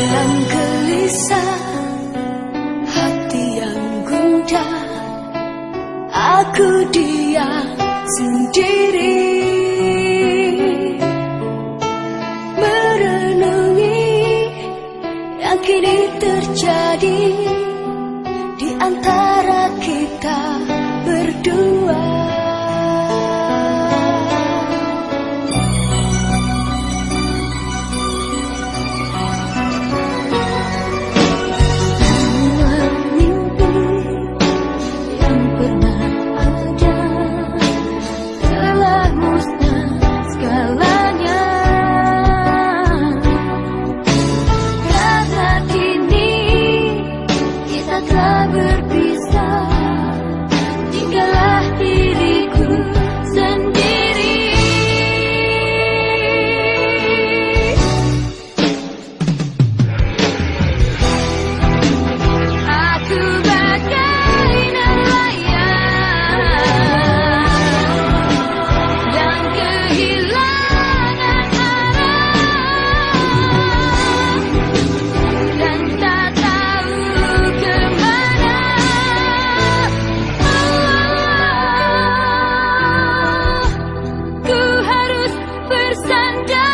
yang gelisah Hati yang gundah Aku diam sendiri. Merenungi yang kini terjadi Di antara lagu understand